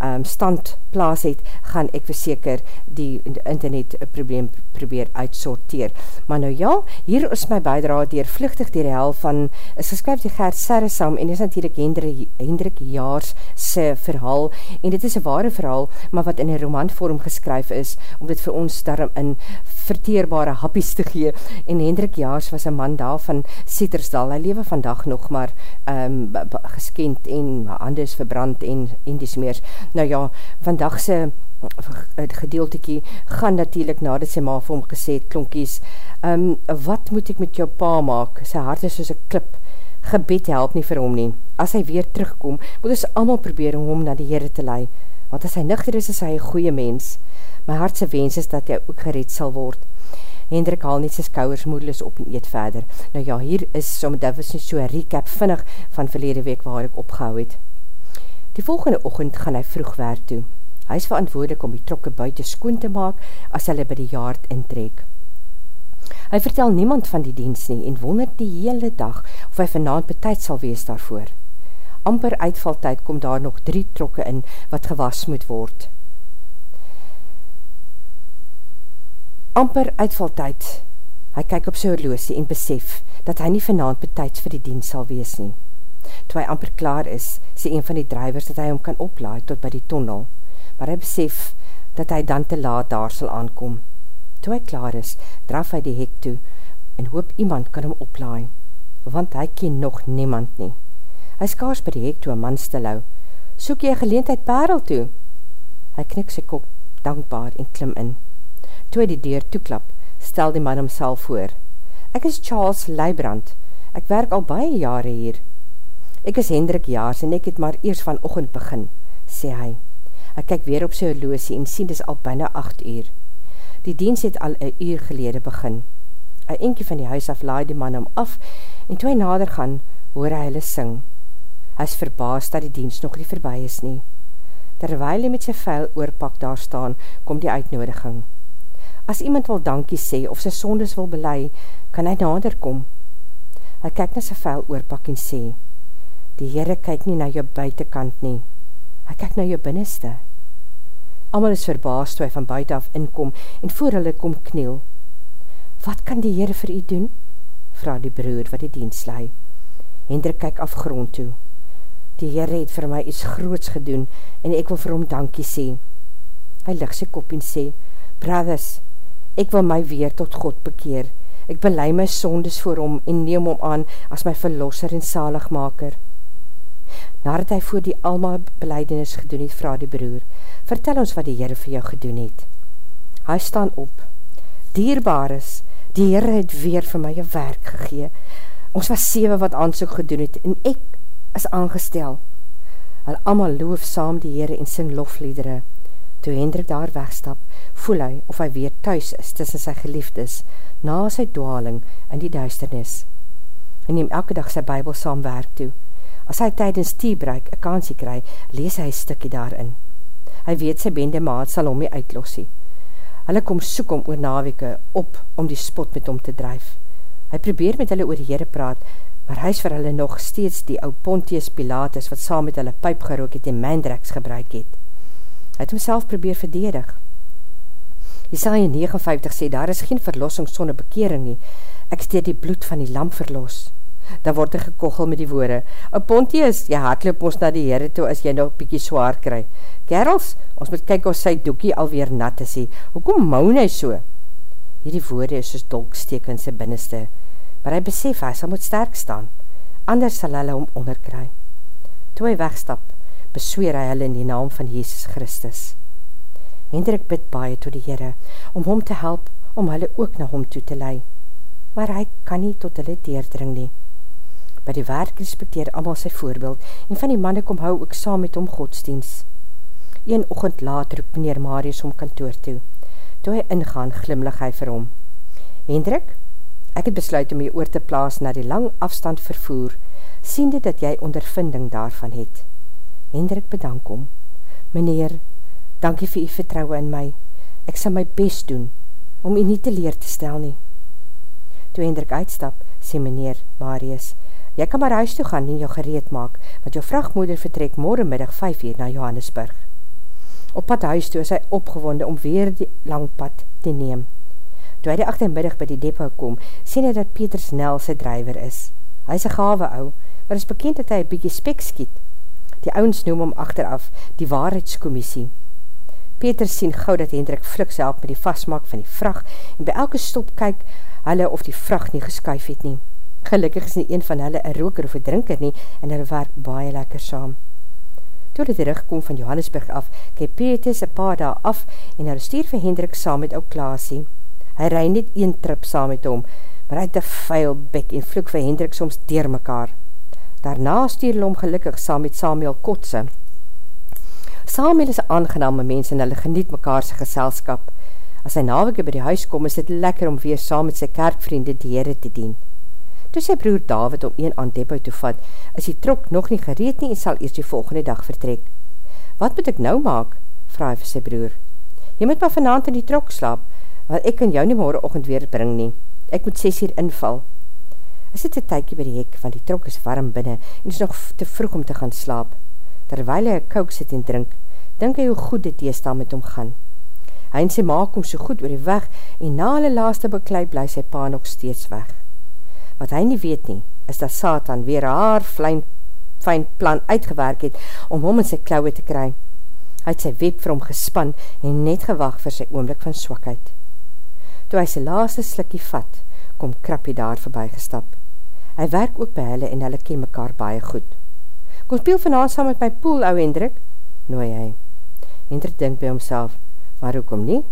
um, stand plaas het, gaan ek verseker die internet probleem probeer uitsorteer. Maar nou ja, hier is my bijdra dier vluchtig dier die hel van, is geskryf die Gert Sarasam, en is natuurlijk Hendrik, Hendrik Jaars se verhaal, en dit is een ware verhaal, maar wat in een romanvorm geskryf is, om dit vir ons daarom in verteerbare happies te gee, en Hendrik Jaars was een man daar van Sietersdal, hy lewe vandag nog maar um, geskend en anders verbrand en, en dis meer. Nou ja, vandagse gedeeltekie gaan natuurlijk nadat sy ma vir hom gesê het, klonkies, um, wat moet ek met jou pa maak? Sy hart is soos een klip, gebed help nie vir hom nie. As hy weer terugkom, moet ons allemaal probeer om hom na die Heere te lei, want as hy nuchter is, is hy een goeie mens. My hartse wens is dat hy ook gered sal word. Hendrik haal net sy skouwers moedelis op en eet verder. Nou ja, hier is som Davis nie so recap vinnig van verlede week waar ek opgehou het. Die volgende ochend gaan hy vroeg werk toe. Hy is verantwoordelik om die trokke buiten skoon te maak as hulle by die jaard intrek. Hy vertel niemand van die diens nie en wonder die hele dag of hy vanavond betyd sal wees daarvoor. Amper uitvaltijd kom daar nog drie trokke in wat gewas moet word. amper uitvaltijd. Hy kyk op sy horloosie en besef dat hy nie vanavond betijds vir die dienst sal wees nie. Toe hy amper klaar is, sê een van die drivers dat hy hom kan oplaai tot by die tonnel, maar hy besef dat hy dan te laat daar sal aankom. Toe hy klaar is, draf hy die hek toe en hoop iemand kan hom oplaai, want hy ken nog niemand nie. Hy skaars by die hek toe een man stil hou. Soek jy geleentheid parel toe? Hy knik sy kop dankbaar en klim in. Toe die deur toeklap, stel die man homself voor. Ek is Charles Leibrand. Ek werk al baie jare hier. Ek is Hendrik Jaars en ek het maar eers van ochend begin, sê hy. Ek kyk weer op sy horloosie en sien dis al byna 8 uur. Die diens het al 'n uur gelede begin. 'n Enkie van die huis af laai die man hom af en toe hy nader gaan, hoor hy hulle sing. Hy is verbaas dat die diens nog nie verby is nie. Terwyl hy met sy vuil oorpak daar staan, kom die uitnodiging. As iemand wil dankie sê of sy sondes wil belei, kan hy nader kom. Hy kyk na sy vuil oorpak en sê, die Heere kyk nie na jou buitenkant nie, hy kyk na jou binneste. Amal is verbaasd toe hy van buiten af inkom en voor hulle kom kniel. Wat kan die Heere vir u doen? Vraag die broer wat die dienst lei. Hendrik kyk af grond toe. Die Heere het vir my iets groots gedoen en ek wil vir hom dankie sê. Hy lig sy kop en sê, Brothers, Ek wil my weer tot God bekeer. Ek belei my sondes voor hom en neem hom aan as my verlosser en zaligmaker. Nadat hy voor die alma beleidenis gedoen het, vraag die broer, vertel ons wat die Heere vir jou gedoen het. Hy staan op. Dierbaar is, Die Heere het weer vir my een werk gegee. Ons was 7 wat aansoek gedoen het en ek is aangestel. Hulle allemaal loof saam die Heere en sing lofliedere. Toe Hendrik daar wegstap, voel hy of hy weer thuis is tussen sy geliefdes, na sy dwaling in die duisternis. Hy neem elke dag sy bybel saam werk toe. As hy tydens teebruik een kansie kry, lees hy stikkie daarin. Hy weet sy bende maat sal hom nie uitlosie. Hulle kom soek om oor naweke op om die spot met hom te drijf. Hy probeer met hulle oor Heere praat, maar hy is vir hulle nog steeds die ou Pontius Pilatus wat saam met hulle pijp gerook het en Mandrex gebruik het. Hy het homself probeer verdedig. Jesaja 59 sê, daar is geen verlossing sonder bekering nie, ek steed die bloed van die lam verlos. Dan word hy gekochel met die woorde, O Pontius, jy hardloop ons na die Heere toe as jy nog bykie zwaar kry. Kerels, ons moet kyk of sy doekie alweer nat is hy. Hoekom moun hy so? Hierdie woorde is soos dolksteek in sy binneste, maar hy besef hy sal moet sterk staan, anders sal hulle hom onderkry. Toe hy wegstap, besweer hy hulle in die naam van Jesus Christus. Hendrik bid baie to die Heere, om hom te help, om hulle ook na hom toe te lei, maar hy kan nie tot hulle deerdring nie. By die werk respekteer amal sy voorbeeld, en van die manne kom hou ook saam met hom godsdienst. Een ochend laat roep meneer Marius om kantoor toe. Toe hy ingaan, glimlig hy vir hom. Hendrik, Ek het besluit om jy oor te plaas na die lang afstand vervoer, siende dat jy ondervinding daarvan het. Hendrik bedank om. Meneer, dankie vir jy vertrouwe in my. Ek sal my best doen, om jy nie te leer te stel nie. Toe Hendrik uitstap, sê meneer Marius, jy kan maar huis toe gaan en jou gereed maak, want jou vrachtmoeder vertrek morgenmiddag 5 uur na Johannesburg. Op pad huis toe is hy opgewonde om weer die lang pad te neem. Toe hy die achtermiddag by die depo kom, sien hy dat Peter Snell sy drijver is. Hy is een gave ou, maar is bekend dat hy een bykie spek skiet. Die ouwens noem hom achteraf die waarheidskommissie. Peter sien gauw dat Hendrik fliks help met die vastmaak van die vracht en by elke stop kyk hulle of die vracht nie geskuif het nie. Gelukkig is nie een van hulle een roker of een drinker nie en hulle werk baie lekker saam. Toe hulle terugkom van Johannesburg af, kyk Peter sy paar daar af en hulle stuur vir Hendrik saam met ou Klaasie. Hy rij net een trip saam met hom, maar hy het een vuil bek en vloek vir Hendrik soms dier mekaar. Daarna stuur hulle hom gelukkig saam met Samuel Kotse. Samuel is een aangename mens en hulle geniet mekaarse geselskap. As hy naweke by die huis kom, is dit lekker om weer saam met sy kerkvriende die heren te dien. Toe sy broer David om een aan Debo toe vat, is die trok nog nie gereed nie en sal eerst die volgende dag vertrek. Wat moet ek nou maak? vraag hy vir sy broer. Jy moet maar vanavond in die trok slaap, want ek kan jou nie morgenochtend weer bring nie. Ek moet 6 uur inval. Is dit een tykie by die hek, want die trok is warm binnen en is nog te vroeg om te gaan slaap. Terwijl hy een kouk sit en drink, denk hy hoe goed dit deestal met hom gaan. Hy en sy ma kom so goed oor die weg en na hulle laaste bekleid bly sy pa nog steeds weg. Wat hy nie weet nie, is dat Satan weer haar fijn, fijn plan uitgewerk het om hom in sy klauwe te kry. Hy het sy web vir hom gespan en net gewag vir sy oomlik van swakheid. Toe hy sy laaste slikkie vat, kom Krappie daar voorbij gestap. Hy werk ook by hulle en hulle ken mekaar baie goed. Kom speel vanavond saam met my poel, ou Hendrik, nooi hy. Hendrik denk by homself, maar hoekom nie?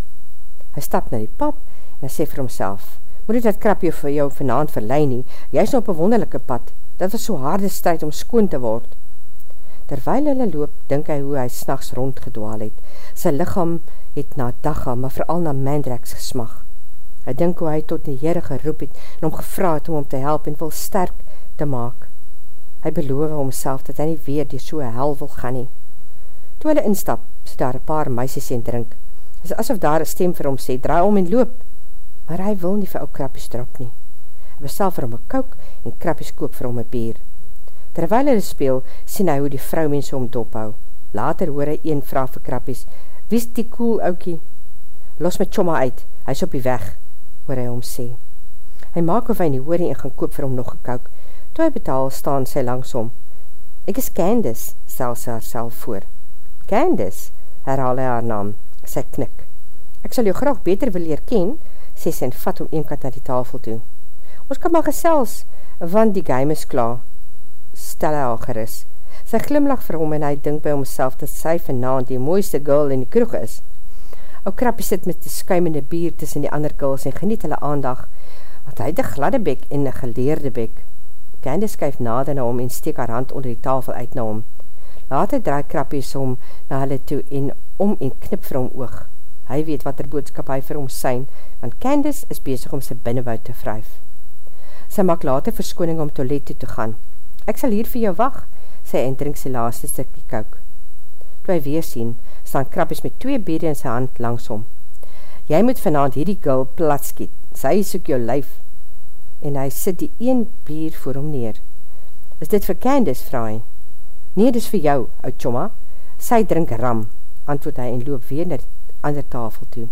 Hy stap na die pap en hy sê vir homself, moet nie dat Krappie vir jou vanavond verlei nie, jy is nou op een wonderlijke pad, dat is so harde strijd om skoon te word. Terwijl hulle loop, denk hy hoe hy s'nachts rondgedwaal het. Sy lichaam het na dagga, maar vooral na Mandrex gesmag. Hy dink hoe hy tot die Heere geroep het en hom gevraad om hom te help en wil sterk te maak. Hy beloof homself dat hy nie weer die soe hel wil gaan nie. Toe hulle instap, so daar een paar meisies en drink. is asof daar een stem vir hom sê, draai om en loop. Maar hy wil nie vir ou krappies drop nie. Hy bestel vir hom een kouk en krappies koop vir hom een bier. Terwijl hy speel, sien hy hoe die vrouwmense om dop hou. Later hoor hy een vraag vir krappies, wie is die cool oukie? Los my chomma uit, hy is op die weg hoor hy hom sê. Hy maak of hy nie hoor en gaan koop vir hom nog gekouk. Toe hy betaal, staan sy langs hom. Ek is Candice, stel sy haar voor. Candice, herhaal hy haar naam, sy knik. Ek sal jou graag beter wil leer ken, sê sy en vat om een kant na die tafel toe. Ons kan maar gesels, want die game is klaar. Stel hy al geris. Sy glimlach vir hom en hy dink by homself dat sy vanavond die mooiste girl in die kroeg is. Ou Krappie sit met die skuimende bier tussen die ander kils en geniet hulle aandag, want hy het een gladde bek en een geleerde bek. Candice skuif nader na hom en steek haar hand onder die tafel uit na hom. Later draai Krappie som na hulle toe en om en knip vir hom oog. Hy weet wat er boodskap hy vir hom syn, want Candice is bezig om sy binnenbuit te vryf. Sy maak later verskoning om toilet toe te gaan. Ek sal hier vir jou wacht, sê en drink sy laaste stikkie kouk. Toe hy weer sien, staan Krabbies met twee bede in sy hand langsom. Jy moet vanavond hierdie gul plat skiet, sy soek jou lyf, en hy sit die een bier voor hom neer. Is dit vir Candice, vraag hy? Nee, dis vir jou, oud choma. Sy drink ram, antwoord hy en loop weer na die ander tafel toe.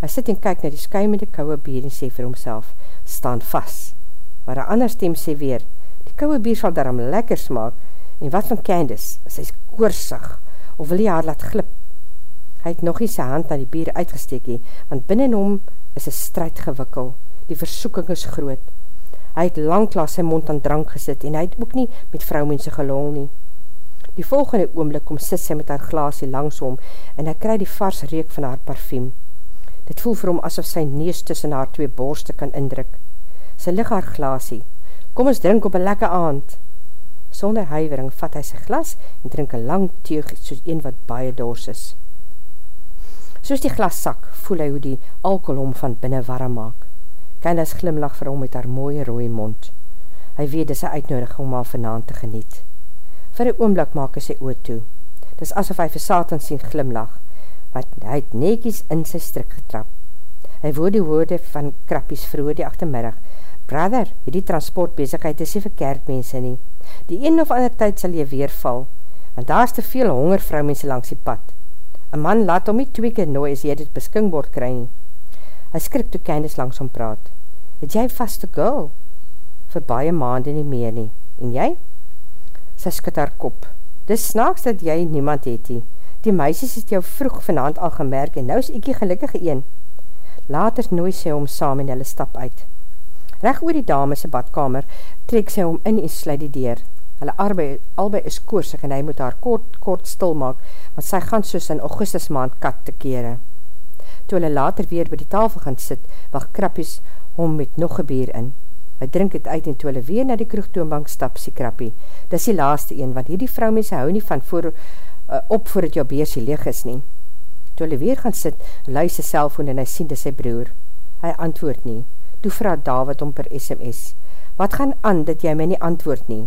Hy sit en kyk na die skuimende kouwe bier en sê vir homself, staan vast. Maar een ander stem sê weer, die kouwe bier sal daarom lekker smaak, en wat van Candice, sy is koorsig, of wil hy haar laat glip? Hy het nog nie sy hand na die bier uitgesteek want binnen hom is een strijd gewikkel, die versoeking is groot. Hy het langklaas sy mond aan drank gesit en hy het ook nie met vrouwmense gelol nie. Die volgende oomlik kom sit sy met haar glaasie langsom en hy krij die vars reek van haar parfum. Dit voel vir hom asof sy neus tussen haar twee borste kan indruk. Sy lig haar glaasie. Kom ons drink op een lekker aand. Sonder huivering vat hy sy glas en drink een lang teug soos een wat baie dors is. Soos die glas sak, voel hy hoe die alkohol om van binnen warm maak. Candace glimlach vir hom met haar mooie rooie mond. Hy weet dis hy uitnodig om haar vanavond te geniet. Vir die oomblik maak hy sy oor toe. Dis asof hy vir Satan sien glimlach, want hy het nekies in sy strik getrap. Hy woord die woorde van krappies vroeg die achtermiddag. Brother, die transportbezigheid is nie vir kerkmense nie die een of ander tyd sal jy weer val, want daar is te veel honger vrouwmense langs die pad. Een man laat om nie twee keer nooi as jy dit beskinkbord kry nie. Hy skrik toe Candice langs om praat. Het jy vaste girl? Vir baie maande nie meer nie. En jy? Sy skit haar kop. Dis snaaks dat jy niemand het nie. Die meisies het jou vroeg vanavond al gemerk en nou is ek die gelukkige een. Later nooi sy om saam en hulle stap uit. Reg oor die damese badkamer trek sy om in en sluit die deur. Hulle arbei, albei is koorsig en hy moet haar kort, kort stil maak, want sy gaan soos in augustus maand kat te kere. Toe hulle later weer by die tafel gaan sit, wacht Krappies hom met nog gebeer in. Hy drink het uit en toe hulle weer na die kroegtoonbank stap, sê Krappie. Dis die laaste een, want hierdie vrouwmense hou nie van voor, uh, op voordat jou beersie leeg is nie. Toe hulle weer gaan sit, luis sy cellfoon en hy sien dis sy broer. Hy antwoord nie. Toe vraag David om per SMS. Wat gaan aan dat jy my nie antwoord nie?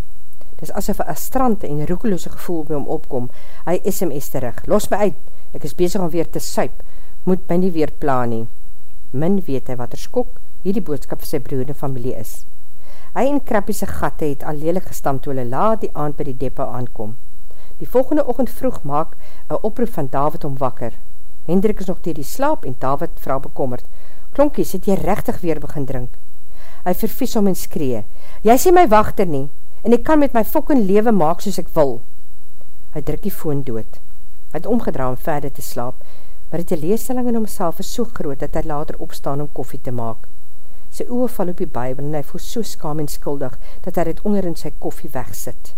Dis asof een strante en roekeloose gevoel by hom opkom. Hy SMS terug. Los my uit. Ek is bezig om weer te suip. Moet my nie weer pla nie. Min weet hy wat er skok, hier die boodskap vir sy broer en familie is. Hy en Krappiese gatte het al lelijk gestam toe hulle laat die aand by die depo aankom. Die volgende ochend vroeg maak een oproep van David om wakker. Hendrik is nog dier die slaap en David vrou bekommerd. Klonkies, het jy rechtig weer begin drink? Hy vervies om en skree. Jy sê my wachter nie, en ek kan met my fokken lewe maak soos ek wil. Hy druk die foon dood. Hy het omgedra om verder te slaap, maar die leestelling in homself is so groot, dat hy later opstaan om koffie te maak. Sy oe val op die bybel en hy voel so skam en skuldig, dat hy het onder in sy koffie wegsit.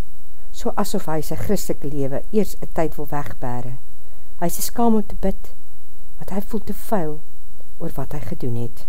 So asof hy sy christelik lewe eers een tyd wil wegbere. Hy is skam om te bid, wat hy voel te vuil oor wat hy gedoen het.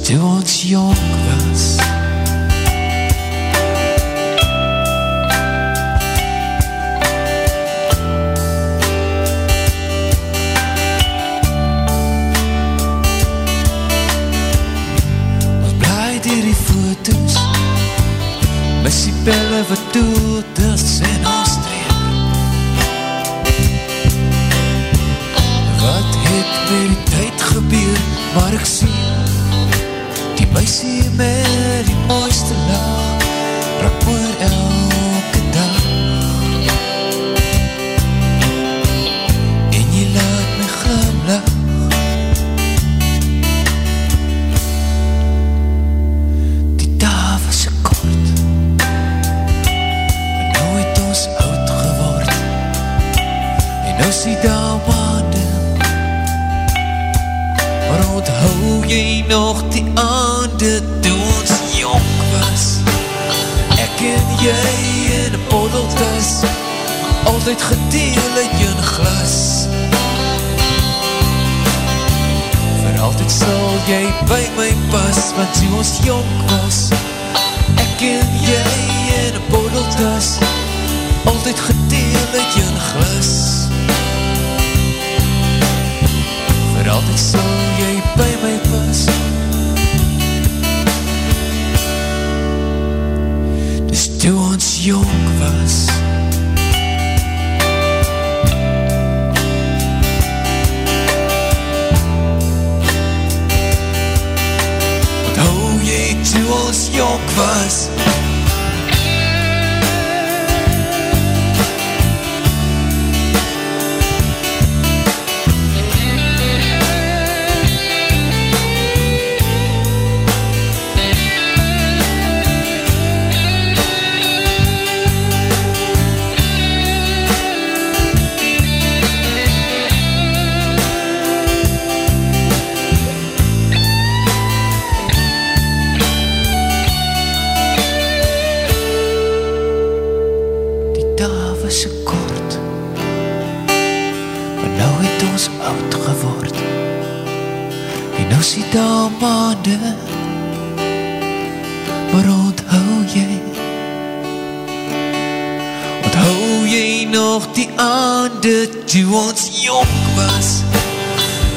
Toe ons jong was Ons blij die foto's Missie belle wat dood aande Toe ons jong was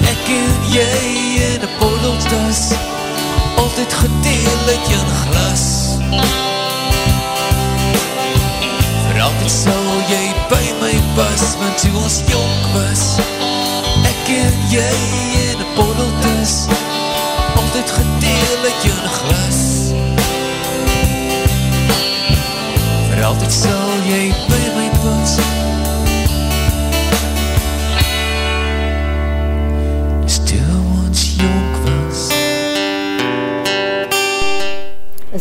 Ek en jy in een borreltas. Altyd gedeel jy in glas? Voor altyd sal jy by my pas Want toe ons jong was. Ek en jy in een borreltas. Altyd gedeel jy in glas? Voor altyd sal jy by my pas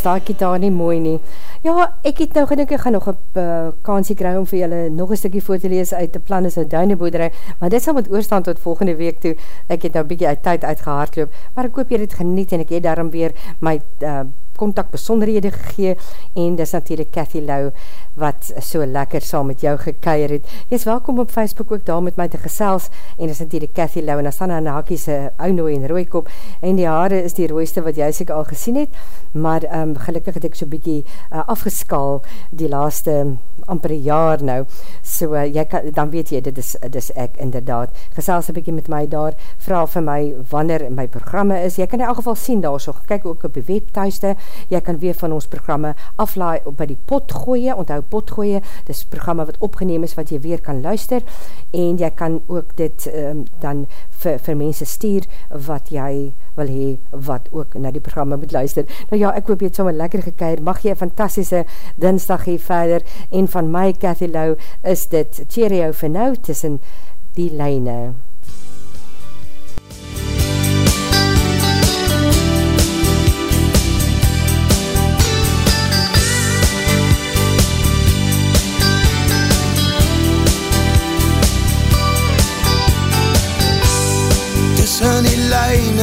daar gitaar nie mooi nie. Ja, ek het nou gedink ek gaan nog 'n uh, kansie kry om vir julle nog 'n stukkie voor te lees uit 'n plan is 'n duineboerdery, maar dit sal met oorstaan tot volgende week toe. Ek het nou bietjie uit tyd uitgehardloop, maar ek hoop jy het geniet en ek het daarom weer my uh, kontak besonderhede gegee en dis natuurlik Cathy Lou wat so lekker saam met jou gekuier het. Jy is welkom op Facebook ook daar met my te gesels en dis natuurlik Cathy Lou en staan daar 'n hakkie se ou nooi en rooi kop en die hare is die rooiste wat jy seker al gesien het, maar ehm um, gelukkig het ek so bietjie uh, afgeskaal die laaste amper jaar nou, so uh, jy kan, dan weet jy, dit is, dit is ek inderdaad. Gesels een bykie met my daar, vraag vir my wanneer my programme is. Jy kan in elk geval sien daar so, kyk ook op die webthuiste, jy kan weer van ons programme aflaai by die potgooie, onthou potgooie, dit is programme wat opgeneem is, wat jy weer kan luister, en jy kan ook dit um, dan vir, vir mense stuur, wat jy wil hee, wat ook na die programme moet luister. Nou ja, ek hoop jy het sommer lekker gekeir, mag jy een fantastische dinsdag hee verder, en van my, Cathy Lau, is dit cheerio vir nou, tussen die lijne.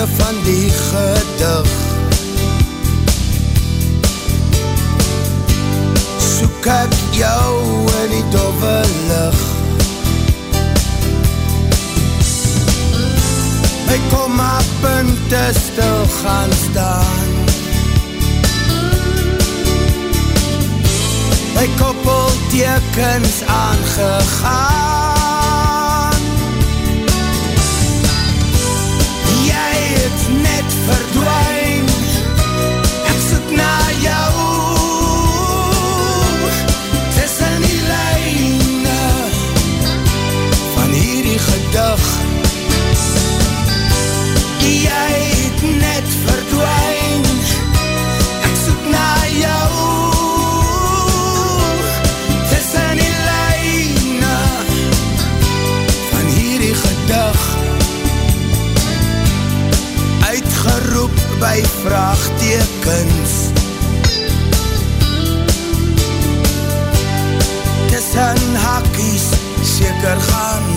Lijne van die gedig. Soek ek jou in die dove licht My kom maar punte stil gaan staan. My koppel tekens aangegaan by vraagtekens. Tussen hakies seker gaan